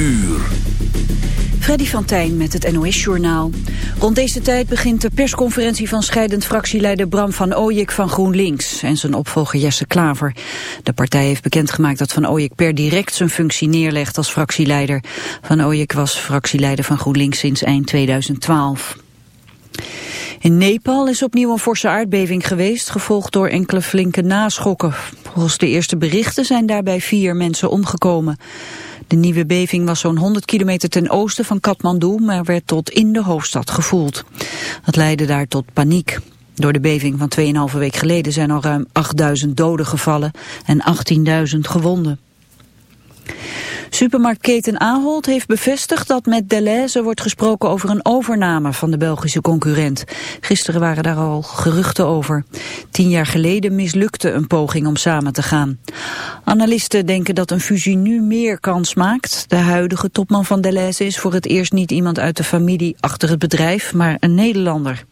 uur. Freddy van Tijn met het NOS-journaal. Rond deze tijd begint de persconferentie van scheidend fractieleider Bram van Ooyik van GroenLinks en zijn opvolger Jesse Klaver. De partij heeft bekendgemaakt dat van Ooyik per direct zijn functie neerlegt als fractieleider. Van Ooyik was fractieleider van GroenLinks sinds eind 2012. In Nepal is opnieuw een forse aardbeving geweest, gevolgd door enkele flinke naschokken. Volgens de eerste berichten zijn daarbij vier mensen omgekomen. De nieuwe beving was zo'n 100 kilometer ten oosten van Kathmandu, maar werd tot in de hoofdstad gevoeld. Dat leidde daar tot paniek. Door de beving van 2,5 week geleden zijn al ruim 8000 doden gevallen en 18.000 gewonden. Supermarktketen Ahold heeft bevestigd dat met Deleuze wordt gesproken over een overname van de Belgische concurrent. Gisteren waren daar al geruchten over. Tien jaar geleden mislukte een poging om samen te gaan. Analisten denken dat een fusie nu meer kans maakt. De huidige topman van Deleuze is voor het eerst niet iemand uit de familie achter het bedrijf, maar een Nederlander.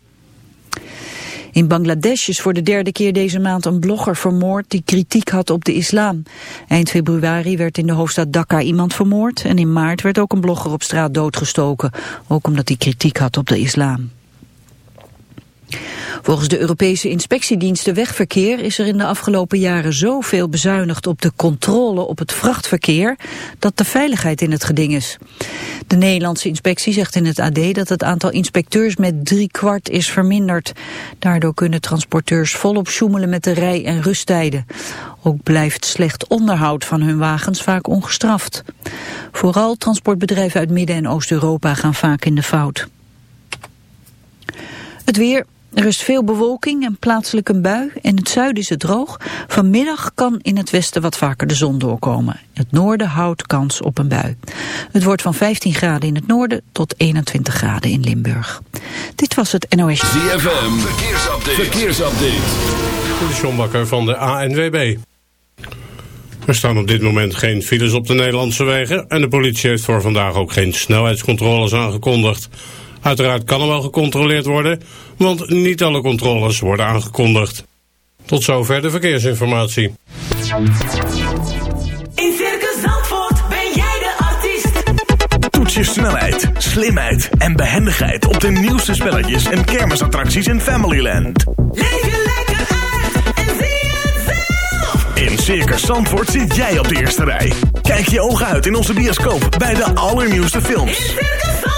In Bangladesh is voor de derde keer deze maand een blogger vermoord die kritiek had op de islam. Eind februari werd in de hoofdstad Dhaka iemand vermoord en in maart werd ook een blogger op straat doodgestoken, ook omdat hij kritiek had op de islam. Volgens de Europese inspectiediensten wegverkeer is er in de afgelopen jaren zoveel bezuinigd op de controle op het vrachtverkeer dat de veiligheid in het geding is. De Nederlandse inspectie zegt in het AD dat het aantal inspecteurs met drie kwart is verminderd. Daardoor kunnen transporteurs volop sjoemelen met de rij- en rusttijden. Ook blijft slecht onderhoud van hun wagens vaak ongestraft. Vooral transportbedrijven uit Midden- en Oost-Europa gaan vaak in de fout. Het weer, er is veel bewolking en plaatselijk een bui. In het zuiden is het droog. Vanmiddag kan in het westen wat vaker de zon doorkomen. Het noorden houdt kans op een bui. Het wordt van 15 graden in het noorden tot 21 graden in Limburg. Dit was het NOS. ZFM, verkeersupdate. verkeersupdate. De John Bakker van de ANWB. Er staan op dit moment geen files op de Nederlandse wegen... en de politie heeft voor vandaag ook geen snelheidscontroles aangekondigd... Uiteraard kan er wel gecontroleerd worden, want niet alle controles worden aangekondigd. Tot zover de verkeersinformatie. In Circus Zandvoort ben jij de artiest. Toets je snelheid, slimheid en behendigheid op de nieuwste spelletjes en kermisattracties in Familyland. Leef je lekker uit en zie het zelf. In Circus Zandvoort zit jij op de eerste rij. Kijk je ogen uit in onze bioscoop bij de allernieuwste In films. Circus Zandvoort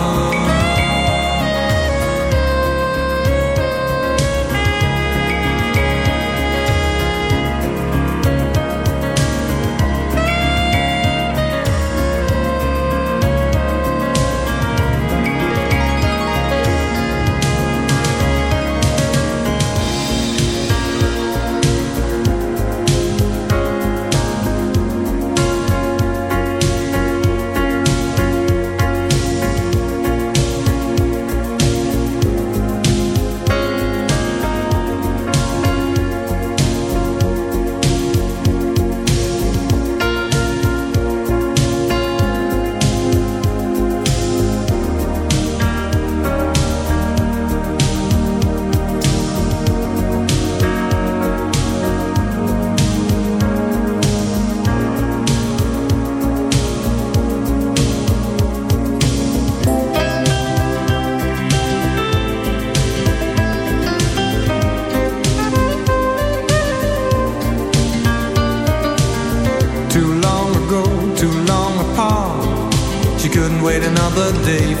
day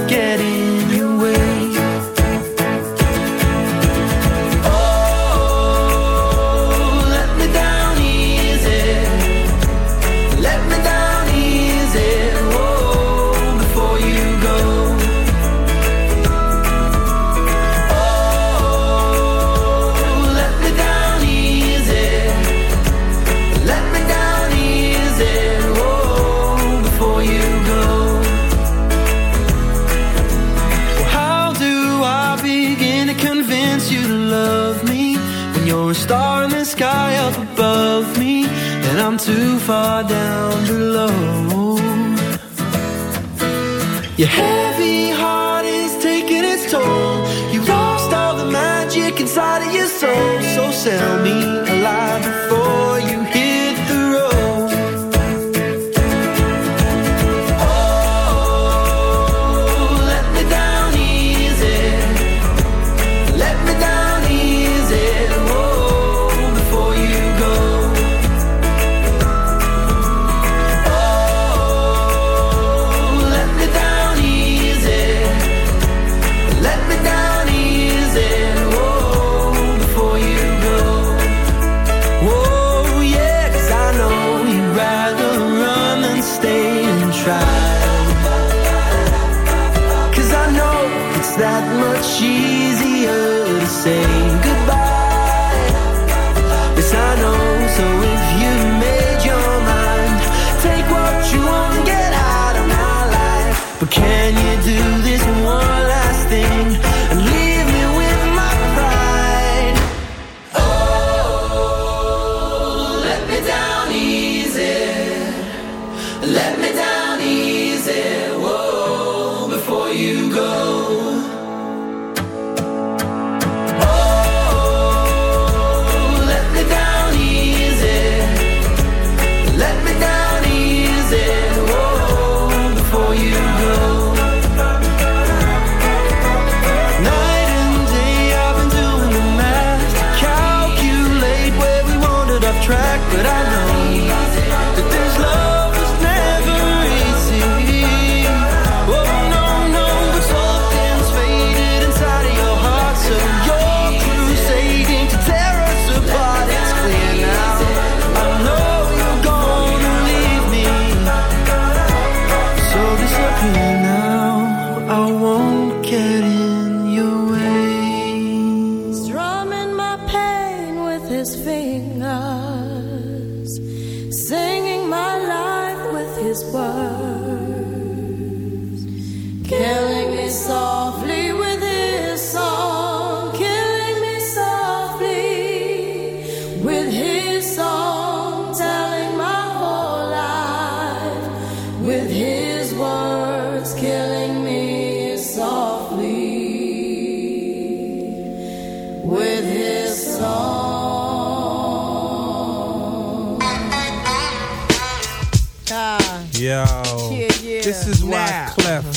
this world.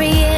every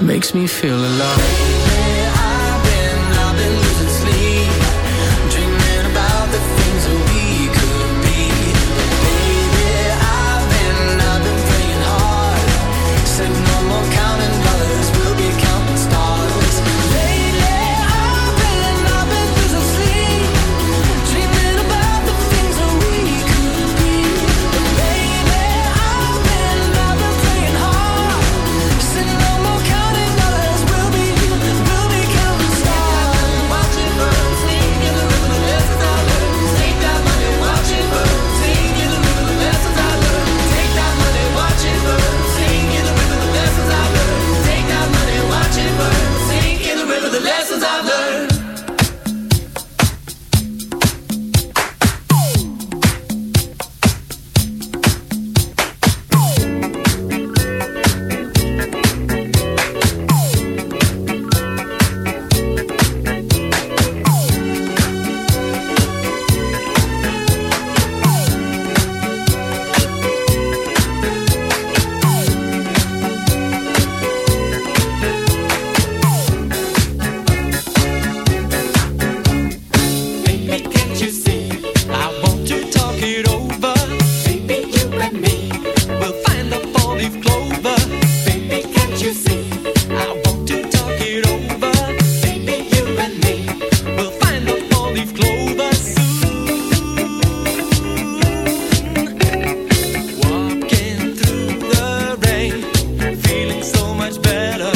makes me feel alive. better.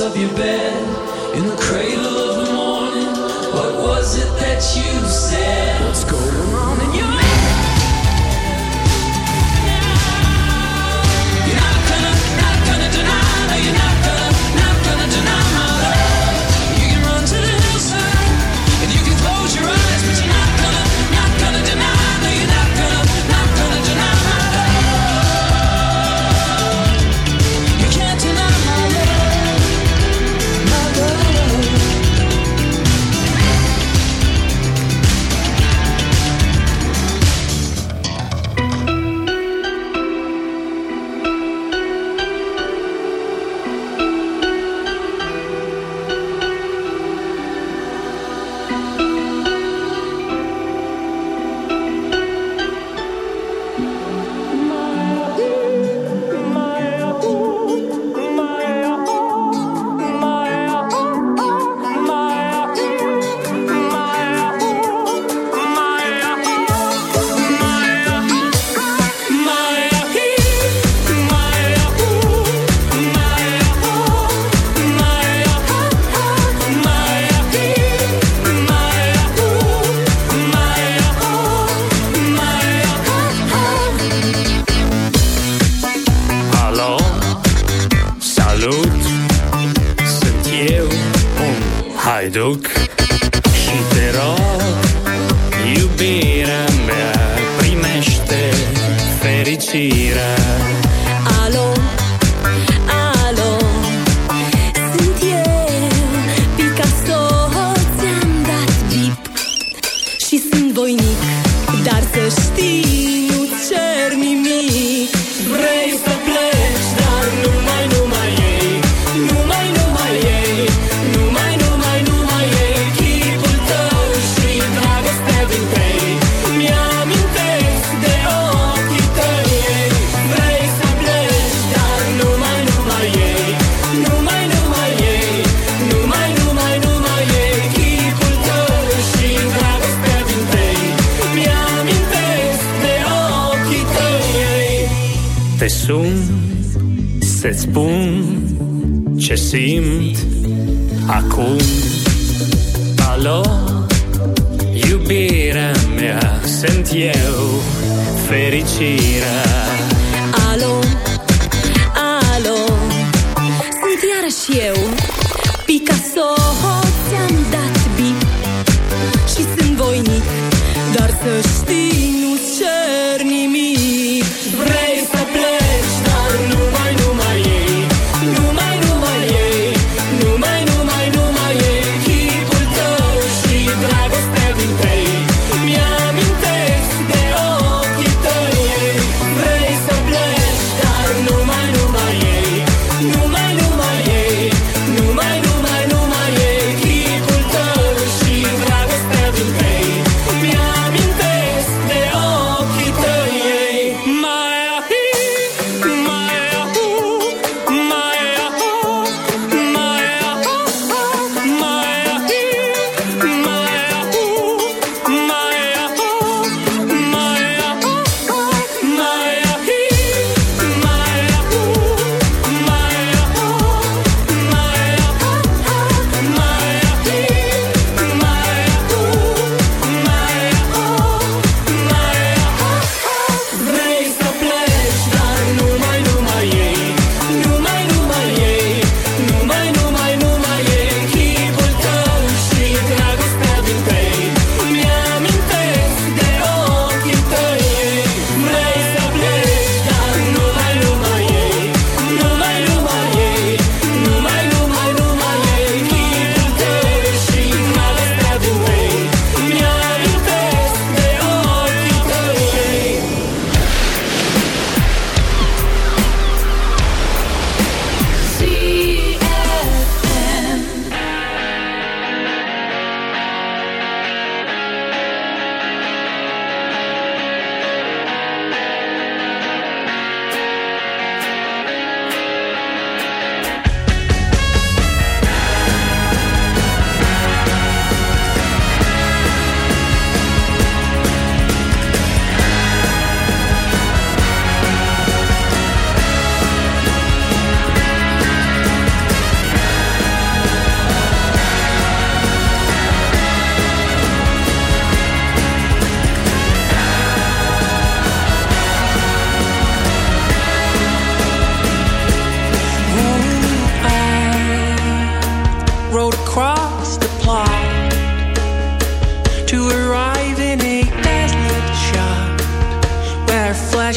Of your bed,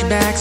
Back.